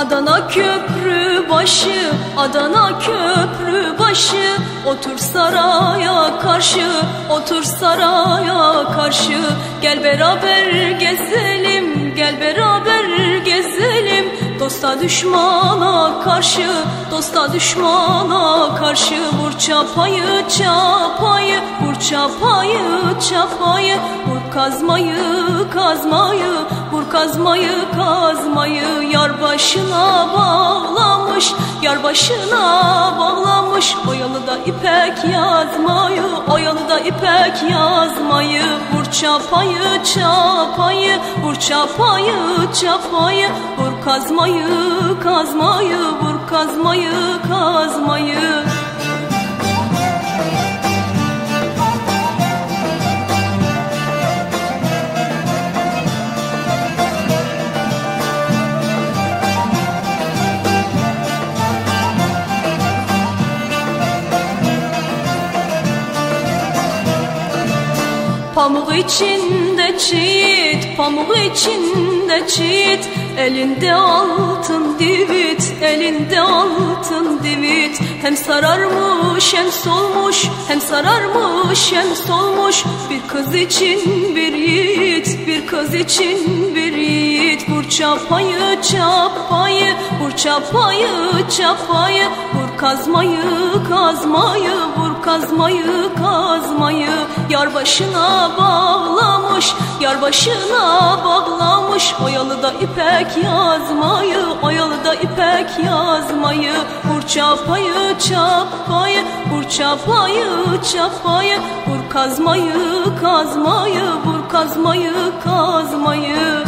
Adana köprü başı, Adana köprü başı. Otur saraya karşı, otur saraya karşı. Gel beraber gezelim, gel beraber gezelim. Dosta düşmana karşı, dosta düşmana karşı. Vur çapayı çapayı, vur çapayı çapayı. Vur kazmayı kazmayı, vur kazmayı kazmayı Yar başına bağlamış, yar başına bağlamış. Oyalı da ipek yazmayı, oyalı da ipek yazmayı. Vur çapayı çapayı, vur çapayı çapayı. Vur kazmayı kazmayı, vur kazmayı kazmayı Pamuk içinde çiğit, pamuk içinde çiğit. Elinde altın divit, elinde altın divit. Hem sararmış hem solmuş, hem sararmış hem solmuş. Bir kız için bir yiğit, bir kız için bir yiğit. Vur çapayı çapayı, vur çapayı çapayı. Vur kazmayı kazmayı, vur kazmayı kazmayı Yar başına bağlamış, yar başına bağlamış. Oyalı da ipek yazmayı, oyalı da ipek yazmayı. Vur çapayı çapayı, vur çapayı çapayı. Vur kazmayı kazmayı, vur kazmayı kazmayı